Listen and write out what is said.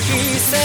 preguiça